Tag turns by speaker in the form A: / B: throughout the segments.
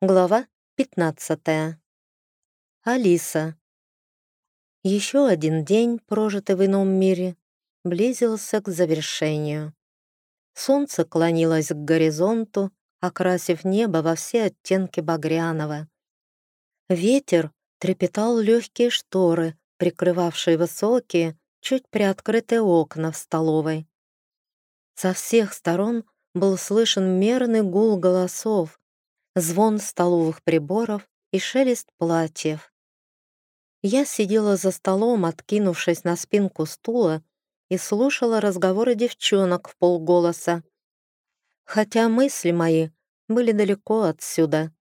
A: Глава 15. Алиса. Еще один день, прожитый в ином мире, близился к завершению. Солнце клонилось к горизонту, окрасив небо во все оттенки багряного. Ветер трепетал легкие шторы, прикрывавшие высокие, чуть приоткрытые окна в столовой. Со всех сторон был слышен мерный гул голосов, звон столовых приборов и шелест платьев. Я сидела за столом, откинувшись на спинку стула, и слушала разговоры девчонок в полголоса. Хотя мысли мои были далеко отсюда.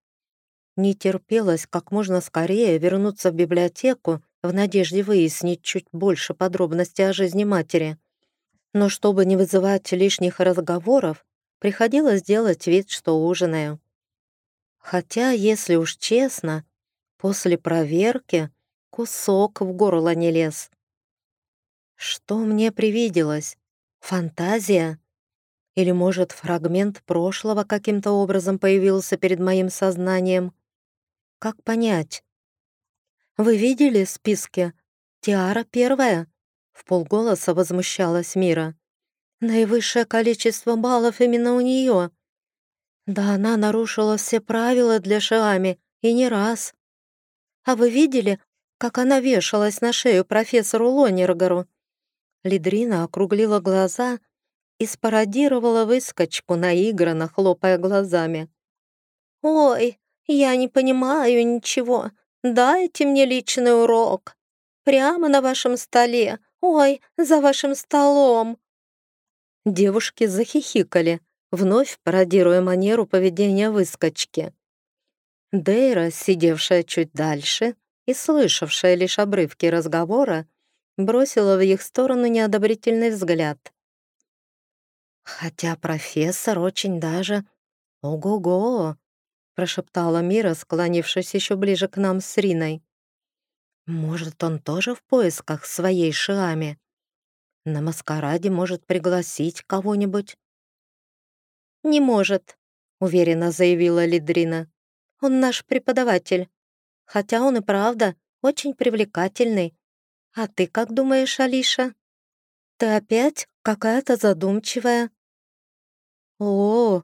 A: Не терпелось как можно скорее вернуться в библиотеку в надежде выяснить чуть больше подробностей о жизни матери. Но чтобы не вызывать лишних разговоров, приходилось делать вид, что ужинаю. Хотя, если уж честно, после проверки кусок в горло не лез. Что мне привиделось? Фантазия? Или, может, фрагмент прошлого каким-то образом появился перед моим сознанием? Как понять? «Вы видели списки? Тиара первая?» В полголоса возмущалась Мира. «Наивысшее количество баллов именно у нее. Да она нарушила все правила для Шиами, и не раз. А вы видели, как она вешалась на шею профессору Лонергару? Лидрина округлила глаза и спародировала выскочку, наигранно хлопая глазами. «Ой, я не понимаю ничего. Дайте мне личный урок. Прямо на вашем столе. Ой, за вашим столом». Девушки захихикали, вновь пародируя манеру поведения выскочки. Дейра, сидевшая чуть дальше и слышавшая лишь обрывки разговора, бросила в их сторону неодобрительный взгляд. «Хотя профессор очень даже... Ого-го!» прошептала Мира, склонившись еще ближе к нам с Риной. «Может, он тоже в поисках своей Шиами? На маскараде может пригласить кого-нибудь?» «Не может», — уверенно заявила Лидрина. «Он наш преподаватель. Хотя он и правда очень привлекательный. А ты как думаешь, Алиша? Ты опять какая-то задумчивая?» «О,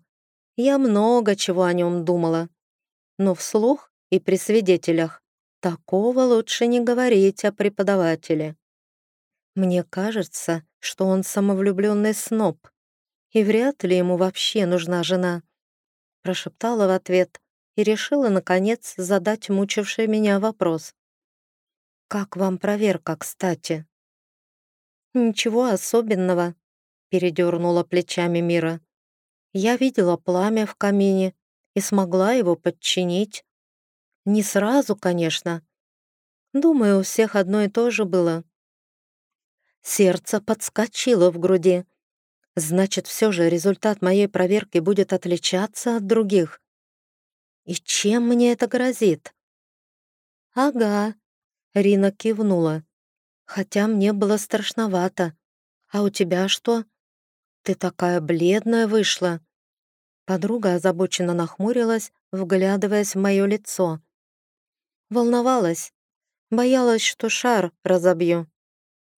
A: я много чего о нем думала. Но вслух и при свидетелях такого лучше не говорить о преподавателе. Мне кажется, что он самовлюбленный сноб и вряд ли ему вообще нужна жена. Прошептала в ответ и решила, наконец, задать мучивший меня вопрос. «Как вам проверка, кстати?» «Ничего особенного», — передернула плечами Мира. «Я видела пламя в камине и смогла его подчинить. Не сразу, конечно. Думаю, у всех одно и то же было». Сердце подскочило в груди. Значит, все же результат моей проверки будет отличаться от других. И чем мне это грозит? Ага, Рина кивнула. Хотя мне было страшновато. А у тебя что? Ты такая бледная вышла. Подруга озабоченно нахмурилась, вглядываясь в мое лицо. Волновалась. Боялась, что шар разобью.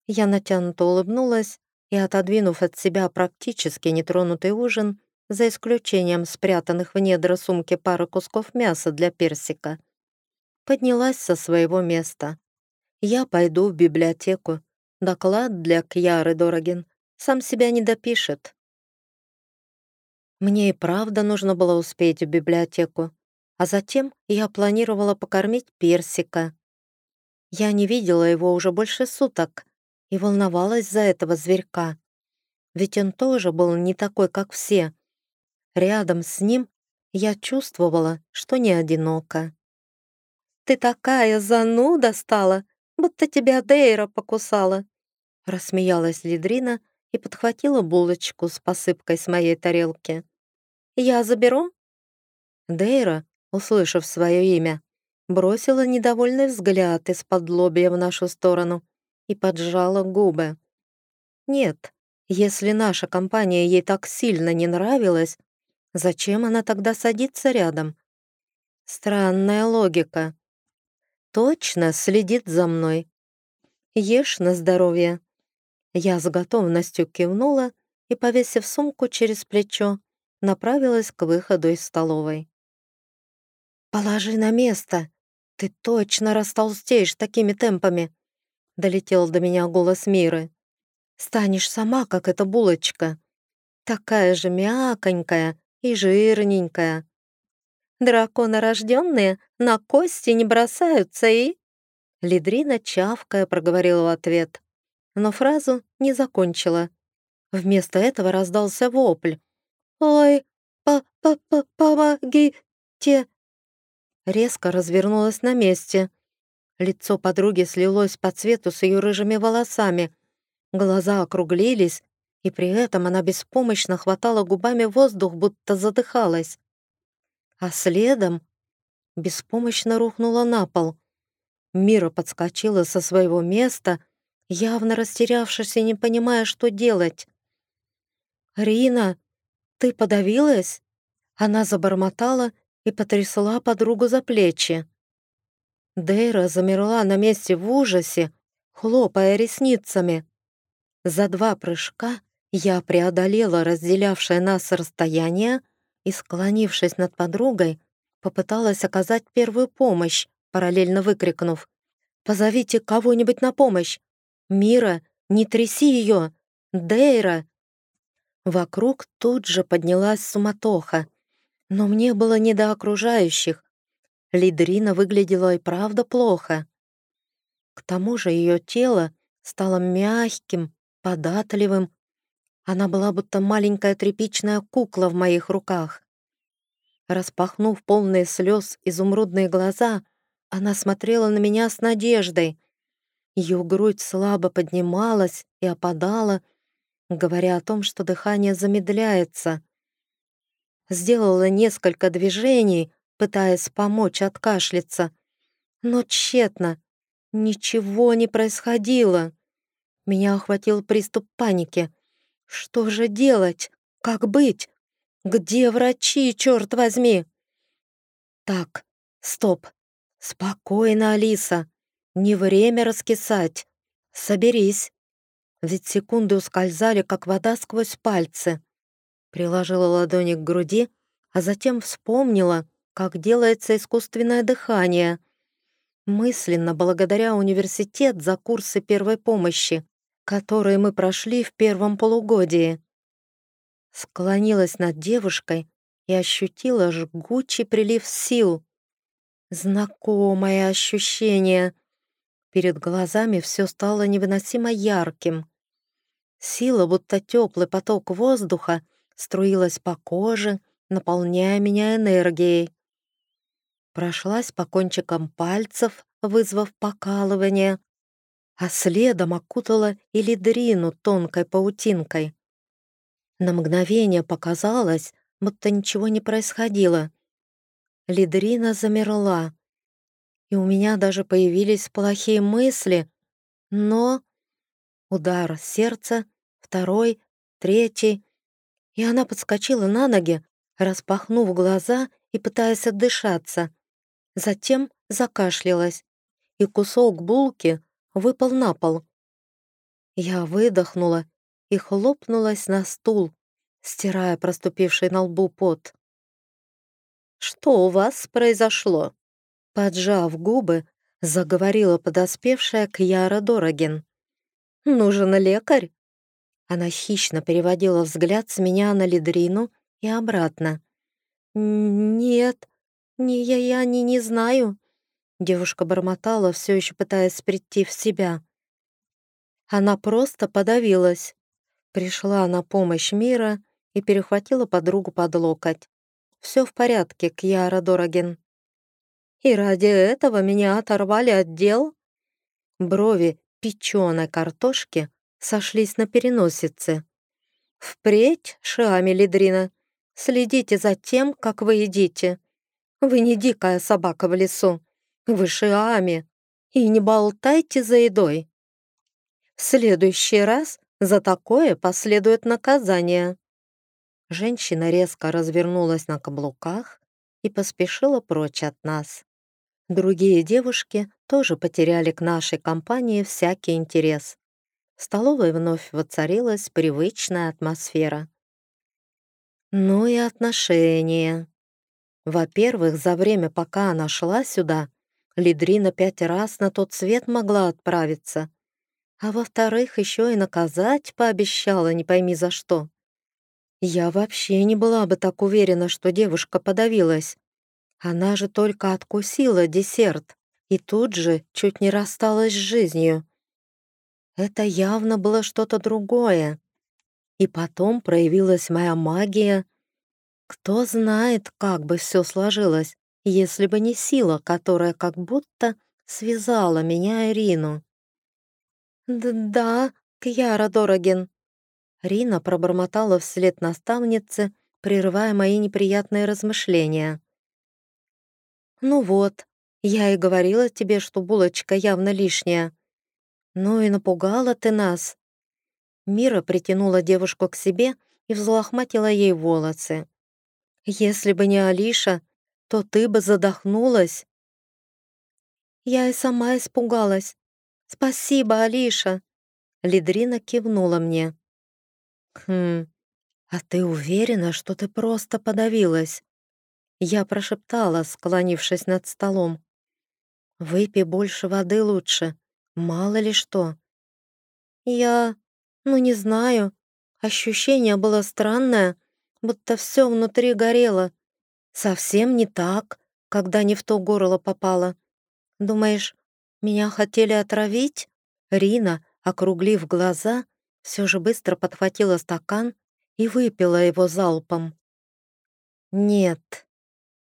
A: Я натянуто улыбнулась и, отодвинув от себя практически нетронутый ужин, за исключением спрятанных в недра сумки пары кусков мяса для персика, поднялась со своего места. Я пойду в библиотеку. Доклад для Кьяры Дорогин сам себя не допишет. Мне и правда нужно было успеть в библиотеку, а затем я планировала покормить персика. Я не видела его уже больше суток, и волновалась за этого зверька. Ведь он тоже был не такой, как все. Рядом с ним я чувствовала, что не одинока. «Ты такая зануда стала, будто тебя Дейра покусала!» Рассмеялась Лидрина и подхватила булочку с посыпкой с моей тарелки. «Я заберу?» Дейра, услышав свое имя, бросила недовольный взгляд из-под лобья в нашу сторону и поджала губы. Нет, если наша компания ей так сильно не нравилась, зачем она тогда садится рядом? Странная логика. Точно следит за мной. Ешь на здоровье. Я с готовностью кивнула и, повесив сумку через плечо, направилась к выходу из столовой. «Положи на место! Ты точно растолстеешь такими темпами!» Долетел до меня голос Миры. «Станешь сама, как эта булочка. Такая же мяконькая и жирненькая. Драконы рожденные на кости не бросаются и...» Лидрина, чавкая, проговорила в ответ, но фразу не закончила. Вместо этого раздался вопль. «Ой, по-по-по-помогите!» Резко развернулась на месте. Лицо подруги слилось по цвету с ее рыжими волосами. Глаза округлились, и при этом она беспомощно хватала губами воздух, будто задыхалась. А следом беспомощно рухнула на пол. Мира подскочила со своего места, явно растерявшись и не понимая, что делать. «Рина, ты подавилась?» Она забормотала и потрясла подругу за плечи. Дейра замерла на месте в ужасе, хлопая ресницами. За два прыжка я преодолела разделявшее нас расстояние и, склонившись над подругой, попыталась оказать первую помощь, параллельно выкрикнув «Позовите кого-нибудь на помощь! Мира, не тряси ее! Дейра!» Вокруг тут же поднялась суматоха, но мне было не до окружающих. Лидрина выглядела и правда плохо. К тому же ее тело стало мягким, податливым. Она была будто маленькая тряпичная кукла в моих руках. Распахнув полные слез изумрудные глаза, она смотрела на меня с надеждой. Ее грудь слабо поднималась и опадала, говоря о том, что дыхание замедляется. Сделала несколько движений, пытаясь помочь откашляться, но тщетно. Ничего не происходило. Меня охватил приступ паники. Что же делать? Как быть? Где врачи, черт возьми? Так, стоп. «Спокойно, Алиса. Не время раскисать. Соберись». Ведь секунды ускользали, как вода сквозь пальцы. Приложила ладони к груди, а затем вспомнила, как делается искусственное дыхание. Мысленно благодаря университет за курсы первой помощи, которые мы прошли в первом полугодии. Склонилась над девушкой и ощутила жгучий прилив сил. Знакомое ощущение. Перед глазами все стало невыносимо ярким. Сила, будто теплый поток воздуха, струилась по коже, наполняя меня энергией. Прошлась по кончикам пальцев, вызвав покалывание, а следом окутала и лидрину тонкой паутинкой. На мгновение показалось, будто ничего не происходило. Лидрина замерла, и у меня даже появились плохие мысли, но... Удар сердца, второй, третий, и она подскочила на ноги, распахнув глаза и пытаясь отдышаться. Затем закашлялась, и кусок булки выпал на пол. Я выдохнула и хлопнулась на стул, стирая проступивший на лбу пот. «Что у вас произошло?» Поджав губы, заговорила подоспевшая Кьяра Дорогин. «Нужен лекарь?» Она хищно переводила взгляд с меня на Лидрину и обратно. «Нет, не, я, я не, не знаю», — девушка бормотала, все еще пытаясь прийти в себя. Она просто подавилась. Пришла на помощь Мира и перехватила подругу под локоть. Все в порядке, Кьяра Дорогин. И ради этого меня оторвали от дел? Брови печеной картошки сошлись на переносице. Впредь, Шиами Лидрина, следите за тем, как вы едите. Вы не дикая собака в лесу. Вы Шиами. И не болтайте за едой. В следующий раз за такое последует наказание. Женщина резко развернулась на каблуках и поспешила прочь от нас. Другие девушки тоже потеряли к нашей компании всякий интерес. В столовой вновь воцарилась привычная атмосфера. Ну и отношения. Во-первых, за время, пока она шла сюда, Лидрина пять раз на тот свет могла отправиться. А во-вторых, еще и наказать пообещала, не пойми за что. Я вообще не была бы так уверена, что девушка подавилась. Она же только откусила десерт и тут же чуть не рассталась с жизнью. Это явно было что-то другое. И потом проявилась моя магия. Кто знает, как бы все сложилось, если бы не сила, которая как будто связала меня и Рину. «Да, Кьяра Дорогин», Рина пробормотала вслед наставнице, прерывая мои неприятные размышления. «Ну вот, я и говорила тебе, что булочка явно лишняя. Ну и напугала ты нас». Мира притянула девушку к себе и взлохматила ей волосы. «Если бы не Алиша, то ты бы задохнулась». «Я и сама испугалась. Спасибо, Алиша!» Лидрина кивнула мне. «Хм, а ты уверена, что ты просто подавилась?» Я прошептала, склонившись над столом. «Выпей больше воды лучше, мало ли что». «Я... ну не знаю. Ощущение было странное, будто все внутри горело. Совсем не так, когда не в то горло попало. Думаешь, меня хотели отравить?» Рина, округлив глаза, все же быстро подхватила стакан и выпила его залпом. «Нет,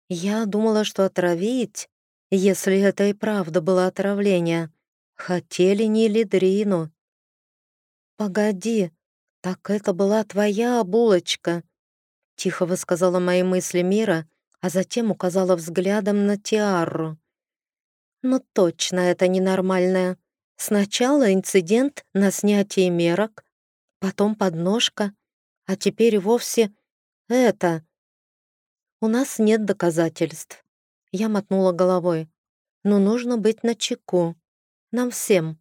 A: я думала, что отравить, если это и правда было отравление, хотели не Лидрину». «Погоди, так это была твоя булочка», — тихо высказала мои мысли Мира, а затем указала взглядом на Тиару. «Ну точно это ненормальное. Сначала инцидент на снятие мерок, потом подножка, а теперь вовсе это. У нас нет доказательств. Я мотнула головой. Но нужно быть начеку. Нам всем.